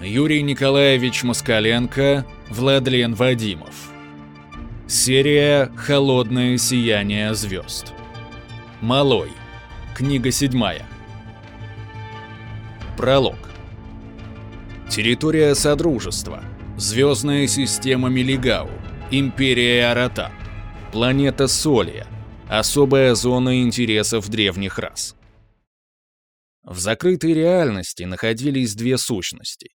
Юрий Николаевич Москаленко, Владлен Вадимов. Серия «Холодное сияние звезд». Малой. Книга седьмая. Пролог. Территория Содружества. Звездная система Мелигау. Империя Арата. Планета Солия. Особая зона интересов древних рас. В закрытой реальности находились две сущности.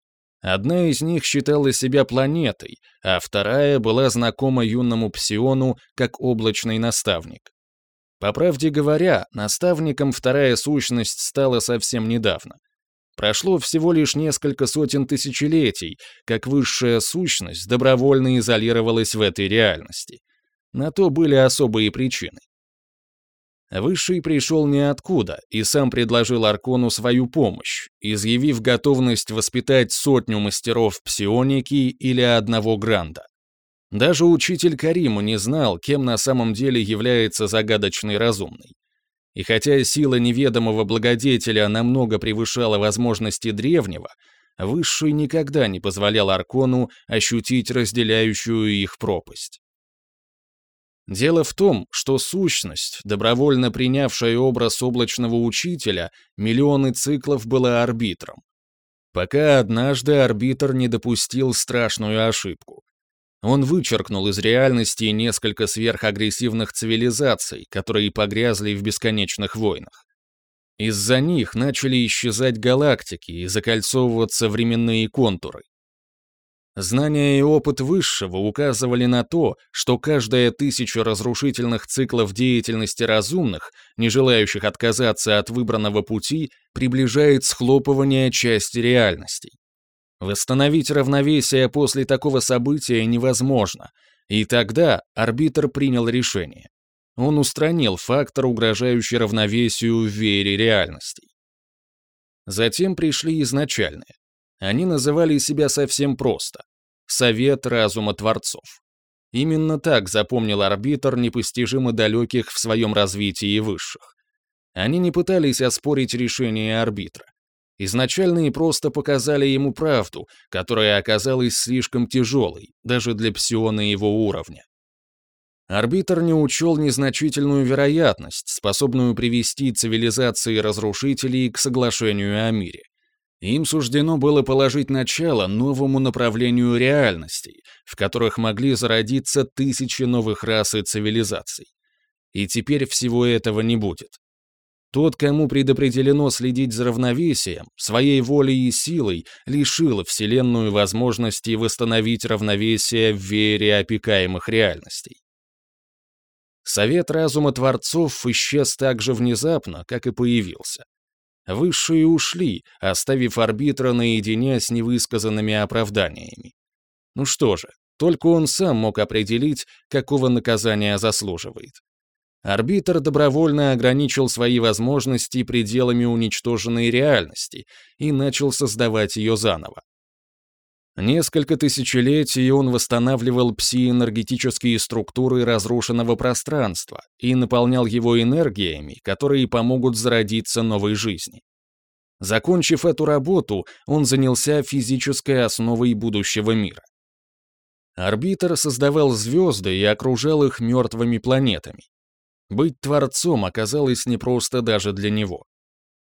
Одна из них считала себя планетой, а вторая была знакома юному псиону как облачный наставник. По правде говоря, наставником вторая сущность стала совсем недавно. Прошло всего лишь несколько сотен тысячелетий, как высшая сущность добровольно изолировалась в этой реальности. На то были особые причины. Высший пришел ниоткуда и сам предложил Аркону свою помощь, изъявив готовность воспитать сотню мастеров псионики или одного гранда. Даже учитель Кариму не знал, кем на самом деле является загадочный разумный. И хотя сила неведомого благодетеля намного превышала возможности древнего, Высший никогда не позволял Аркону ощутить разделяющую их пропасть. Дело в том, что сущность, добровольно принявшая образ облачного учителя, миллионы циклов была арбитром. Пока однажды арбитр не допустил страшную ошибку. Он вычеркнул из реальности несколько сверхагрессивных цивилизаций, которые погрязли в бесконечных войнах. Из-за них начали исчезать галактики и закольцовываться временные контуры. Знания и опыт высшего указывали на то, что каждая тысяча разрушительных циклов деятельности разумных, не желающих отказаться от выбранного пути, приближает схлопывание части реальностей. Восстановить равновесие после такого события невозможно, и тогда арбитр принял решение. Он устранил фактор, угрожающий равновесию в вере реальностей. Затем пришли изначальные. Они называли себя совсем просто — Совет Разума Творцов. Именно так запомнил арбитр непостижимо далеких в своем развитии высших. Они не пытались оспорить решение арбитра. Изначально и просто показали ему правду, которая оказалась слишком тяжелой, даже для псиона его уровня. Арбитр не учел незначительную вероятность, способную привести цивилизации разрушителей к соглашению о мире. Им суждено было положить начало новому направлению реальностей, в которых могли зародиться тысячи новых рас и цивилизаций. И теперь всего этого не будет. Тот, кому предопределено следить за равновесием, своей волей и силой лишил Вселенную возможности восстановить равновесие в вере опекаемых реальностей. Совет разума Творцов исчез так же внезапно, как и появился. Высшие ушли, оставив арбитра наедине с невысказанными оправданиями. Ну что же, только он сам мог определить, какого наказания заслуживает. Арбитр добровольно ограничил свои возможности пределами уничтоженной реальности и начал создавать ее заново. Несколько тысячелетий он восстанавливал псиэнергетические структуры разрушенного пространства и наполнял его энергиями, которые помогут зародиться новой жизни. Закончив эту работу, он занялся физической основой будущего мира. Арбитр создавал звезды и окружал их мертвыми планетами. Быть творцом оказалось непросто даже для него.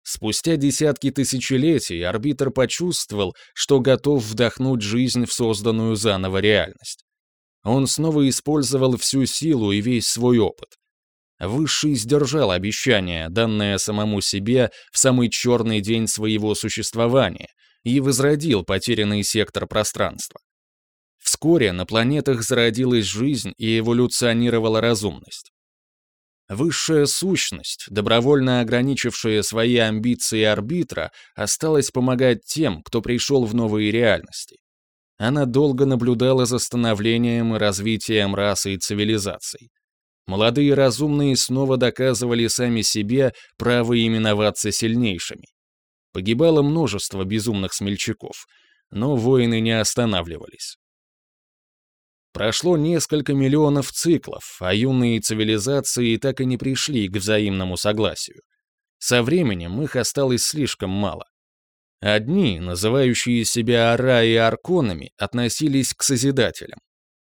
Спустя десятки тысячелетий арбитр почувствовал, что готов вдохнуть жизнь в созданную заново реальность. Он снова использовал всю силу и весь свой опыт. Высший сдержал обещание, данное самому себе в самый черный день своего существования, и возродил потерянный сектор пространства. Вскоре на планетах зародилась жизнь и эволюционировала разумность. Высшая сущность, добровольно ограничившая свои амбиции арбитра, осталась помогать тем, кто пришел в новые реальности. Она долго наблюдала за становлением и развитием расы и цивилизаций. Молодые разумные снова доказывали сами себе право именоваться сильнейшими. Погибало множество безумных смельчаков, но воины не останавливались. Прошло несколько миллионов циклов, а юные цивилизации так и не пришли к взаимному согласию. Со временем их осталось слишком мало. Одни, называющие себя Ара и Арконами, относились к Созидателям.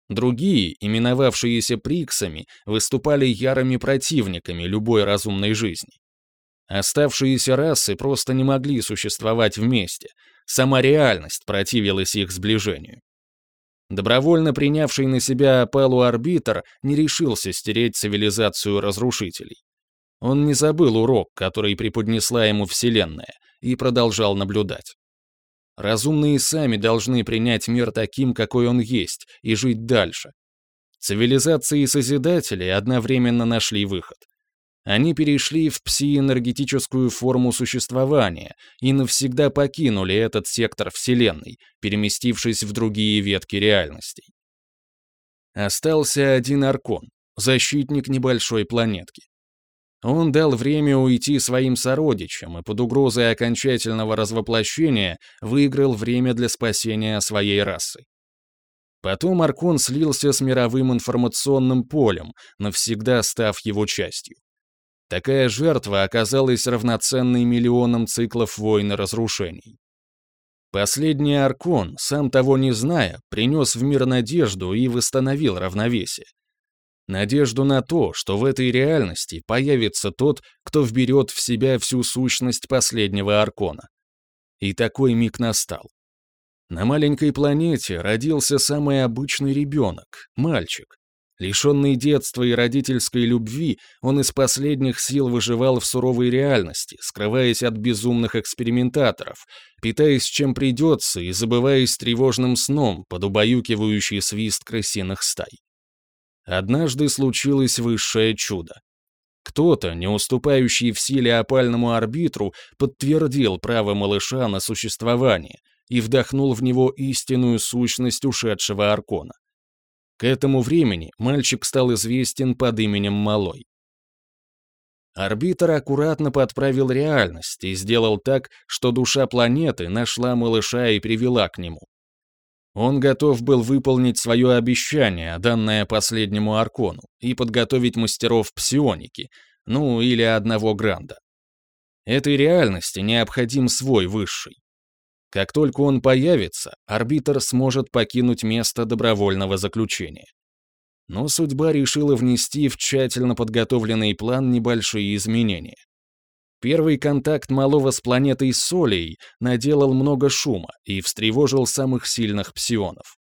Другие, именовавшиеся Приксами, выступали ярыми противниками любой разумной жизни. Оставшиеся расы просто не могли существовать вместе, сама реальность противилась их сближению. Добровольно принявший на себя опалу арбитр не решился стереть цивилизацию разрушителей. Он не забыл урок, который преподнесла ему Вселенная, и продолжал наблюдать. Разумные сами должны принять мир таким, какой он есть, и жить дальше. Цивилизации Созидателей одновременно нашли выход. Они перешли в псиэнергетическую форму существования и навсегда покинули этот сектор Вселенной, переместившись в другие ветки реальностей. Остался один Аркон, защитник небольшой планетки. Он дал время уйти своим сородичам и под угрозой окончательного развоплощения выиграл время для спасения своей расы. Потом Аркон слился с мировым информационным полем, навсегда став его частью. Такая жертва оказалась равноценной миллионам циклов войн и разрушений. Последний Аркон, сам того не зная, принес в мир надежду и восстановил равновесие. Надежду на то, что в этой реальности появится тот, кто вберет в себя всю сущность последнего Аркона. И такой миг настал. На маленькой планете родился самый обычный ребенок, мальчик. Лишенный детства и родительской любви, он из последних сил выживал в суровой реальности, скрываясь от безумных экспериментаторов, питаясь чем придется и забываясь тревожным сном под убаюкивающий свист крысиных стай. Однажды случилось высшее чудо. Кто-то, не уступающий в силе опальному арбитру, подтвердил право малыша на существование и вдохнул в него истинную сущность ушедшего Аркона. К этому времени мальчик стал известен под именем Малой. Арбитр аккуратно подправил реальность и сделал так, что душа планеты нашла малыша и привела к нему. Он готов был выполнить свое обещание, данное последнему Аркону, и подготовить мастеров псионики, ну или одного Гранда. Этой реальности необходим свой высший. Как только он появится, арбитр сможет покинуть место добровольного заключения. Но судьба решила внести в тщательно подготовленный план небольшие изменения. Первый контакт малого с планетой Солей наделал много шума и встревожил самых сильных псионов.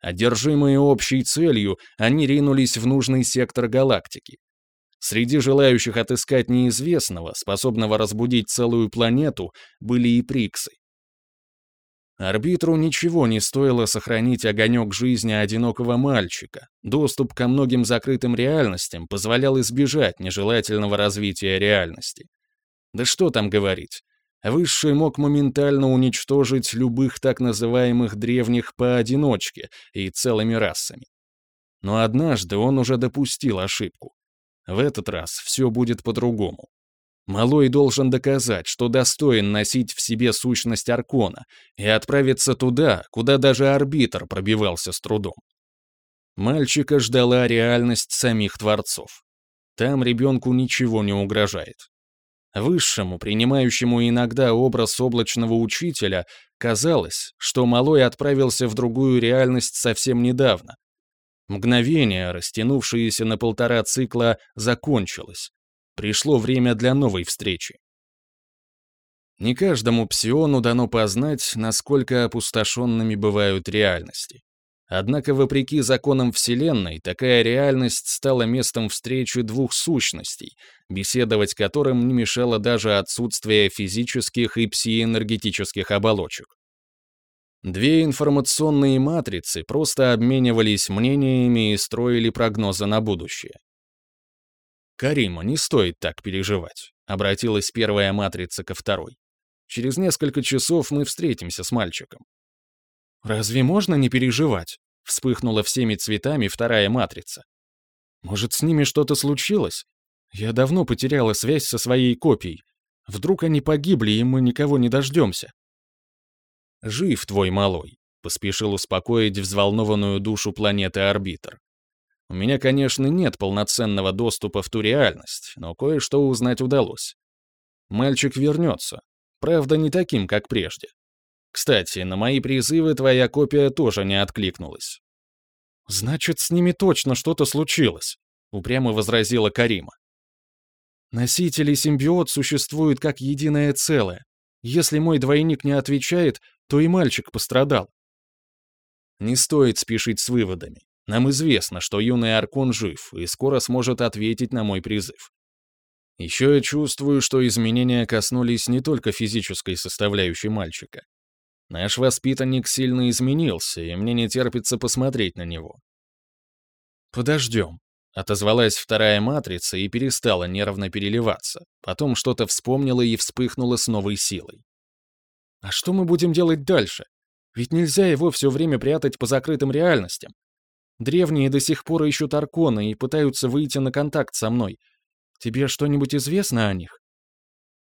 Одержимые общей целью, они ринулись в нужный сектор галактики. Среди желающих отыскать неизвестного, способного разбудить целую планету, были и приксы. Арбитру ничего не стоило сохранить огонек жизни одинокого мальчика. Доступ ко многим закрытым реальностям позволял избежать нежелательного развития реальности. Да что там говорить. Высший мог моментально уничтожить любых так называемых древних поодиночке и целыми расами. Но однажды он уже допустил ошибку. В этот раз все будет по-другому. Малой должен доказать, что достоин носить в себе сущность Аркона и отправиться туда, куда даже арбитр пробивался с трудом. Мальчика ждала реальность самих творцов. Там ребенку ничего не угрожает. Высшему, принимающему иногда образ облачного учителя, казалось, что Малой отправился в другую реальность совсем недавно. Мгновение, растянувшееся на полтора цикла, закончилось. Пришло время для новой встречи. Не каждому псиону дано познать, насколько опустошенными бывают реальности. Однако, вопреки законам Вселенной, такая реальность стала местом встречи двух сущностей, беседовать которым не мешало даже отсутствие физических и псиэнергетических оболочек. Две информационные матрицы просто обменивались мнениями и строили прогнозы на будущее. «Карима, не стоит так переживать», — обратилась первая матрица ко второй. «Через несколько часов мы встретимся с мальчиком. «Разве можно не переживать?» — вспыхнула всеми цветами вторая матрица. «Может, с ними что-то случилось? Я давно потеряла связь со своей копией. Вдруг они погибли, и мы никого не дождемся?» «Жив твой малой», — поспешил успокоить взволнованную душу планеты Арбитр. «У меня, конечно, нет полноценного доступа в ту реальность, но кое-что узнать удалось. Мальчик вернется. Правда, не таким, как прежде. Кстати, на мои призывы твоя копия тоже не откликнулась. «Значит, с ними точно что-то случилось», — упрямо возразила Карима. «Носитель и симбиот существуют как единое целое. Если мой двойник не отвечает, то и мальчик пострадал». Не стоит спешить с выводами. Нам известно, что юный Аркон жив и скоро сможет ответить на мой призыв. Еще я чувствую, что изменения коснулись не только физической составляющей мальчика. Наш воспитанник сильно изменился, и мне не терпится посмотреть на него. «Подождем», — отозвалась вторая матрица и перестала нервно переливаться. Потом что-то вспомнила и вспыхнула с новой силой. «А что мы будем делать дальше? Ведь нельзя его все время прятать по закрытым реальностям. Древние до сих пор ищут Аркона и пытаются выйти на контакт со мной. Тебе что-нибудь известно о них?»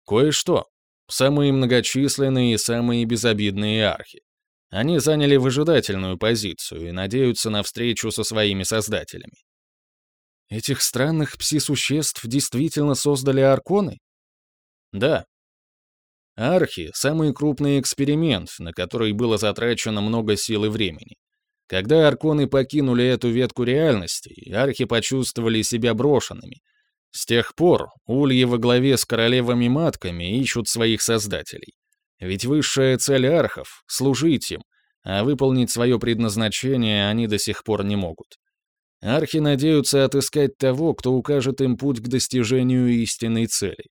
«Кое-что», Самые многочисленные и самые безобидные архи. Они заняли выжидательную позицию и надеются на встречу со своими создателями. Этих странных пси-существ действительно создали арконы? Да. Архи — самый крупный эксперимент, на который было затрачено много сил и времени. Когда арконы покинули эту ветку реальности, архи почувствовали себя брошенными — с тех пор ульи во главе с королевами-матками ищут своих создателей. Ведь высшая цель архов — служить им, а выполнить свое предназначение они до сих пор не могут. Архи надеются отыскать того, кто укажет им путь к достижению истинной цели.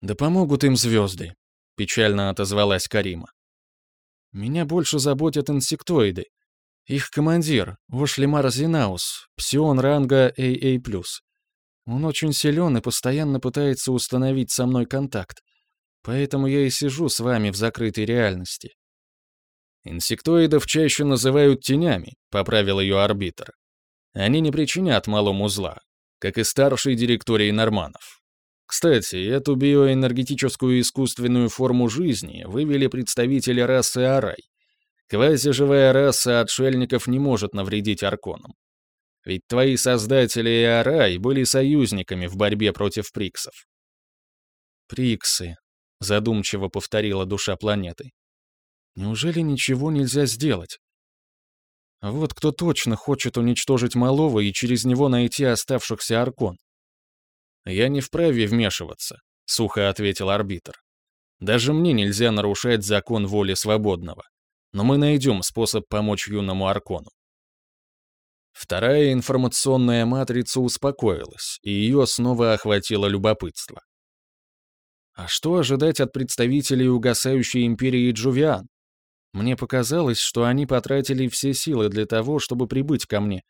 «Да помогут им звезды», — печально отозвалась Карима. «Меня больше заботят инсектоиды. Их командир, Вошлимар Зинаус, псион ранга AA+. Он очень силен и постоянно пытается установить со мной контакт. Поэтому я и сижу с вами в закрытой реальности. Инсектоидов чаще называют тенями, поправил ее арбитр. Они не причинят малому зла, как и старший директорий норманов. Кстати, эту биоэнергетическую искусственную форму жизни вывели представители расы Арай. Квазиживая раса отшельников не может навредить арконам. Ведь твои создатели и Арай были союзниками в борьбе против Приксов. «Приксы», — задумчиво повторила душа планеты. «Неужели ничего нельзя сделать? Вот кто точно хочет уничтожить малого и через него найти оставшихся Аркон». «Я не вправе вмешиваться», — сухо ответил арбитр. «Даже мне нельзя нарушать закон воли свободного. Но мы найдем способ помочь юному Аркону. Вторая информационная матрица успокоилась, и ее снова охватило любопытство. А что ожидать от представителей угасающей империи Джувиан? Мне показалось, что они потратили все силы для того, чтобы прибыть ко мне.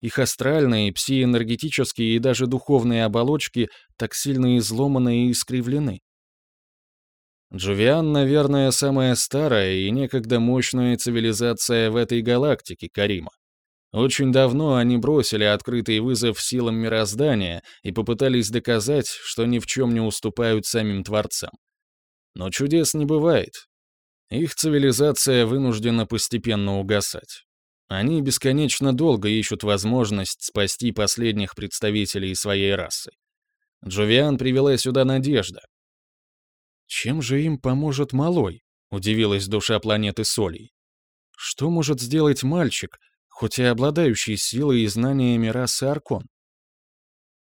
Их астральные, псиэнергетические и даже духовные оболочки так сильно изломаны и искривлены. Джувиан, наверное, самая старая и некогда мощная цивилизация в этой галактике, Карима. Очень давно они бросили открытый вызов силам мироздания и попытались доказать, что ни в чем не уступают самим Творцам. Но чудес не бывает. Их цивилизация вынуждена постепенно угасать. Они бесконечно долго ищут возможность спасти последних представителей своей расы. Джовиан привела сюда надежда. «Чем же им поможет малой?» — удивилась душа планеты Солей. «Что может сделать мальчик, хоть и обладающий силой и знаниями расы Аркон.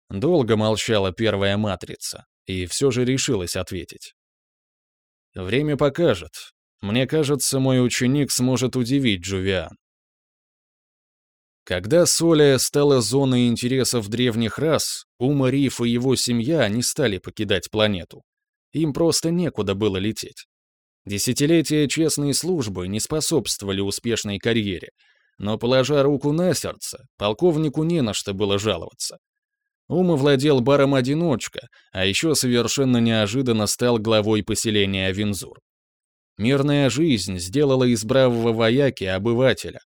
Долго молчала первая матрица, и все же решилась ответить. Время покажет. Мне кажется, мой ученик сможет удивить Джувиан. Когда Солия стала зоной интересов древних рас, Ума Риф и его семья не стали покидать планету. Им просто некуда было лететь. Десятилетия честной службы не способствовали успешной карьере, но, положа руку на сердце, полковнику не на что было жаловаться. Ума владел баром-одиночка, а еще совершенно неожиданно стал главой поселения Винзур. Мирная жизнь сделала из бравого вояки обывателя.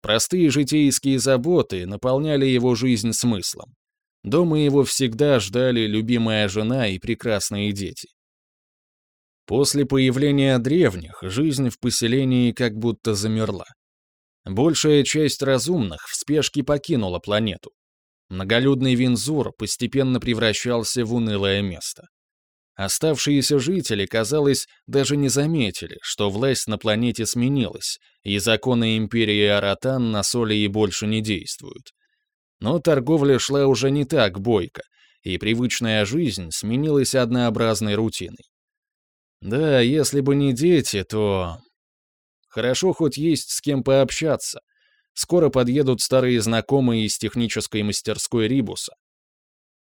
Простые житейские заботы наполняли его жизнь смыслом. Дома его всегда ждали любимая жена и прекрасные дети. После появления древних жизнь в поселении как будто замерла. Большая часть разумных в спешке покинула планету. Многолюдный Винзур постепенно превращался в унылое место. Оставшиеся жители, казалось, даже не заметили, что власть на планете сменилась, и законы империи Аратан на Солии больше не действуют. Но торговля шла уже не так бойко, и привычная жизнь сменилась однообразной рутиной. Да, если бы не дети, то... Хорошо хоть есть с кем пообщаться. Скоро подъедут старые знакомые из технической мастерской Рибуса.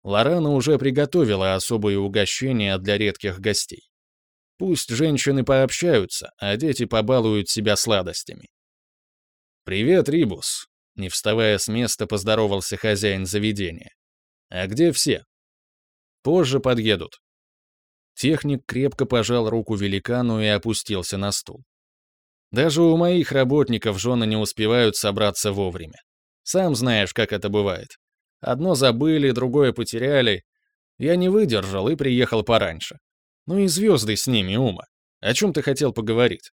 Лорана уже приготовила особые угощения для редких гостей. Пусть женщины пообщаются, а дети побалуют себя сладостями. «Привет, Рибус!» — не вставая с места, поздоровался хозяин заведения. «А где все?» «Позже подъедут». Техник крепко пожал руку великану и опустился на стул. Даже у моих работников жены не успевают собраться вовремя. Сам знаешь, как это бывает. Одно забыли, другое потеряли. Я не выдержал и приехал пораньше. Ну и звезды с ними, Ума. О чем ты хотел поговорить?»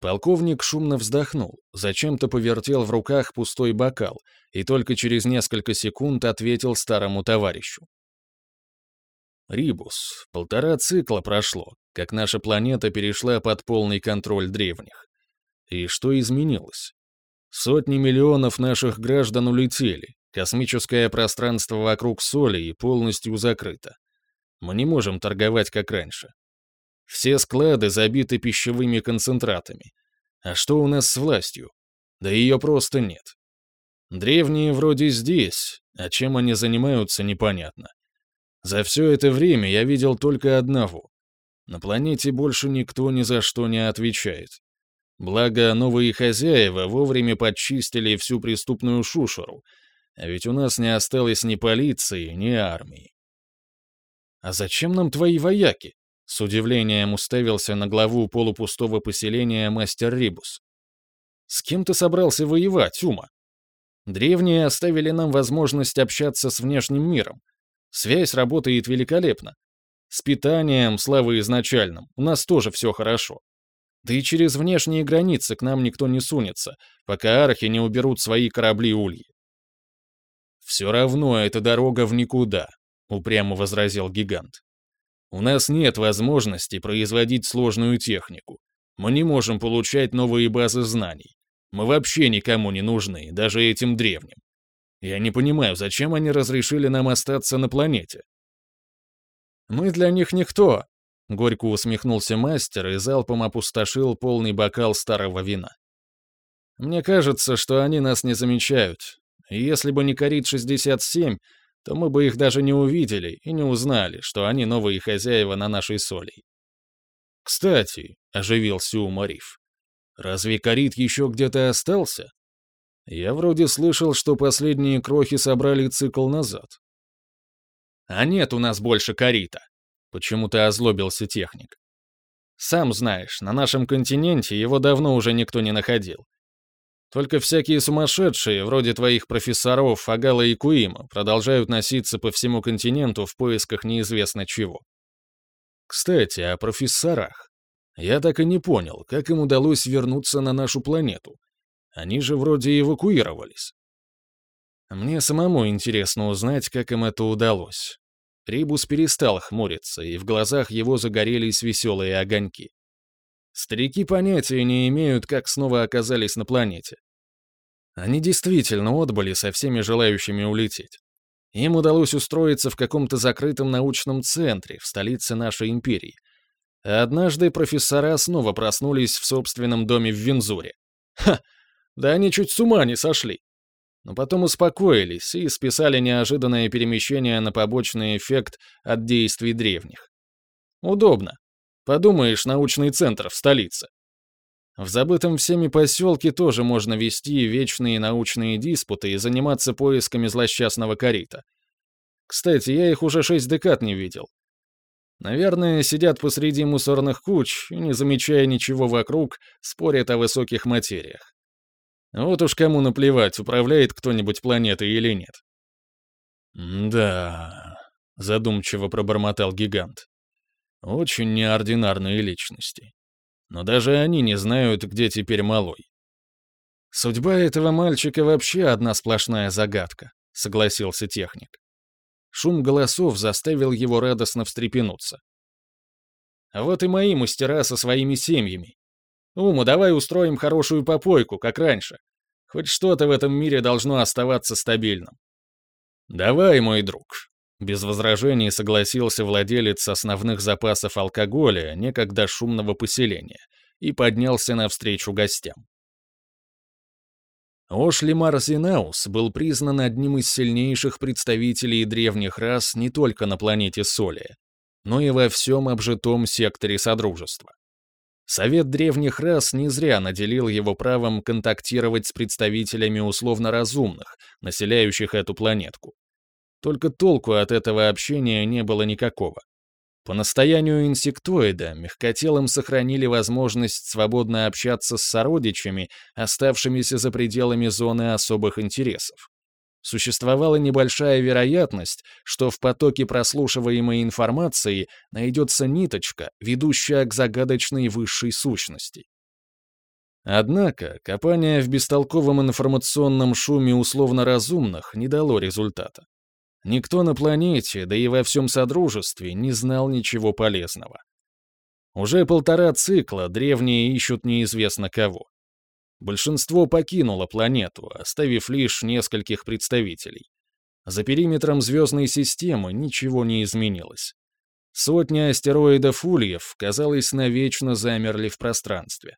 Полковник шумно вздохнул, зачем-то повертел в руках пустой бокал и только через несколько секунд ответил старому товарищу. «Рибус, полтора цикла прошло, как наша планета перешла под полный контроль древних. И что изменилось? Сотни миллионов наших граждан улетели, космическое пространство вокруг Соли полностью закрыто. Мы не можем торговать как раньше. Все склады забиты пищевыми концентратами. А что у нас с властью? Да ее просто нет. Древние вроде здесь, а чем они занимаются, непонятно. За все это время я видел только одного. На планете больше никто ни за что не отвечает. Благо, новые хозяева вовремя подчистили всю преступную шушеру, а ведь у нас не осталось ни полиции, ни армии. «А зачем нам твои вояки?» С удивлением уставился на главу полупустого поселения мастер Рибус. «С кем ты собрался воевать, Ума? Древние оставили нам возможность общаться с внешним миром. Связь работает великолепно. С питанием, слава изначальным, у нас тоже все хорошо. Да и через внешние границы к нам никто не сунется, пока архи не уберут свои корабли-ульи. «Все равно это дорога в никуда», — упрямо возразил гигант. «У нас нет возможности производить сложную технику. Мы не можем получать новые базы знаний. Мы вообще никому не нужны, даже этим древним. Я не понимаю, зачем они разрешили нам остаться на планете?» «Мы для них никто», — горько усмехнулся мастер и залпом опустошил полный бокал старого вина. «Мне кажется, что они нас не замечают, если бы не Корит-67, то мы бы их даже не увидели и не узнали, что они новые хозяева на нашей соли. «Кстати», — оживился Умариф, — «разве Корит еще где-то остался? Я вроде слышал, что последние крохи собрали цикл назад». «А нет у нас больше Корита», — почему-то озлобился техник. «Сам знаешь, на нашем континенте его давно уже никто не находил. Только всякие сумасшедшие, вроде твоих профессоров Агала и Куима, продолжают носиться по всему континенту в поисках неизвестно чего. Кстати, о профессорах. Я так и не понял, как им удалось вернуться на нашу планету. Они же вроде эвакуировались. Мне самому интересно узнать, как им это удалось. Рибус перестал хмуриться, и в глазах его загорелись веселые огоньки. Старики понятия не имеют, как снова оказались на планете. Они действительно отбыли со всеми желающими улететь. Им удалось устроиться в каком-то закрытом научном центре в столице нашей империи. А однажды профессора снова проснулись в собственном доме в Винзуре. Ха! Да они чуть с ума не сошли. Но потом успокоились и списали неожиданное перемещение на побочный эффект от действий древних. Удобно. Подумаешь, научный центр в столице. В забытом всеми поселке тоже можно вести вечные научные диспуты и заниматься поисками злосчастного корита. Кстати, я их уже шесть декад не видел. Наверное, сидят посреди мусорных куч и, не замечая ничего вокруг, спорят о высоких материях. Вот уж кому наплевать, управляет кто-нибудь планетой или нет. «Да», — задумчиво пробормотал гигант. Очень неординарные личности. Но даже они не знают, где теперь малой. «Судьба этого мальчика вообще одна сплошная загадка», — согласился техник. Шум голосов заставил его радостно встрепенуться. А вот и мои мастера со своими семьями. Ума, давай устроим хорошую попойку, как раньше. Хоть что-то в этом мире должно оставаться стабильным. Давай, мой друг. Без возражений согласился владелец основных запасов алкоголя некогда шумного поселения и поднялся навстречу гостям. Ошлимар Зинаус был признан одним из сильнейших представителей древних рас не только на планете Солия, но и во всем обжитом секторе Содружества. Совет древних рас не зря наделил его правом контактировать с представителями условно разумных, населяющих эту планетку. Только толку от этого общения не было никакого. По настоянию инсектоида, мягкотелым сохранили возможность свободно общаться с сородичами, оставшимися за пределами зоны особых интересов существовала небольшая вероятность, что в потоке прослушиваемой информации найдется ниточка, ведущая к загадочной высшей сущности. Однако, копание в бестолковом информационном шуме условно разумных не дало результата. Никто на планете, да и во всем Содружестве, не знал ничего полезного. Уже полтора цикла древние ищут неизвестно кого. Большинство покинуло планету, оставив лишь нескольких представителей. За периметром звездной системы ничего не изменилось. Сотни астероидов Ульев, казалось, навечно замерли в пространстве.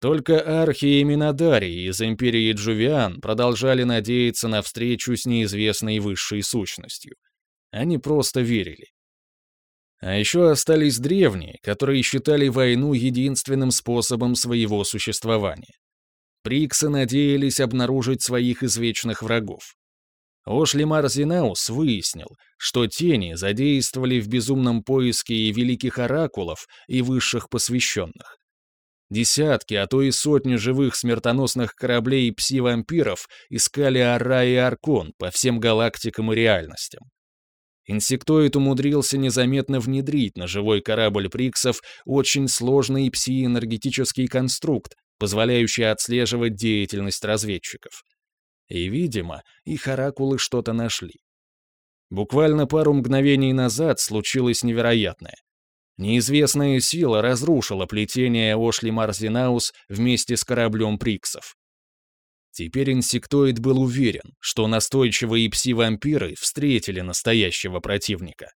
Только Архи и Минодари из Империи Джувиан продолжали надеяться на встречу с неизвестной высшей сущностью. Они просто верили. А еще остались древние, которые считали войну единственным способом своего существования. Приксы надеялись обнаружить своих извечных врагов. Ошлимар Зинаус выяснил, что тени задействовали в безумном поиске и великих оракулов, и высших посвященных. Десятки, а то и сотни живых смертоносных кораблей пси-вампиров искали Ара и Аркон по всем галактикам и реальностям. Инсектоид умудрился незаметно внедрить на живой корабль Приксов очень сложный псиэнергетический конструкт, позволяющий отслеживать деятельность разведчиков. И, видимо, их оракулы что-то нашли. Буквально пару мгновений назад случилось невероятное. Неизвестная сила разрушила плетение Ошли Марзинаус вместе с кораблем Приксов. Теперь инсектоид был уверен, что настойчивые пси-вампиры встретили настоящего противника.